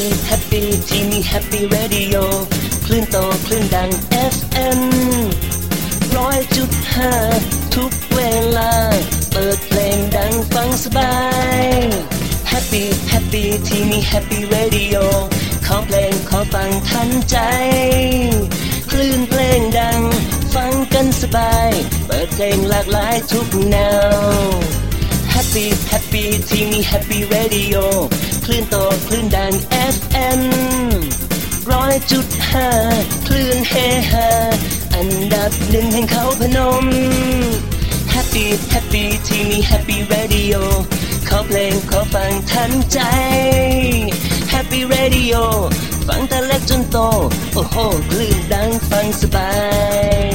Happy Happy ที่นี่ Happy Radio คลื่นโตคลื่นดัง FM ร้อยจุดห้าทุกเวลา เปิดเพลงดังฟังสบาย Happy Happy ที่นี่ Happy Radio ขอเพลงขอฟังทันใจ คลื่นเพลงดัง ฟังกันสบาย เปิดเพลงหลากหลายทุกแนว Happy Happy ที่นี่ Happy Radio ลื่นโตคลื่นดัง FM ร้อยจุดห้าคลื่นเฮฮาอันดับหนึ่งแห่งเขาพนม Happy Happy ที่นี่ Happy Radio ขอเพลงขอฟังทันใจ Happy Radio ฟังแต่เล็กจนโต โอ้โหคลื่นดังฟังสบาย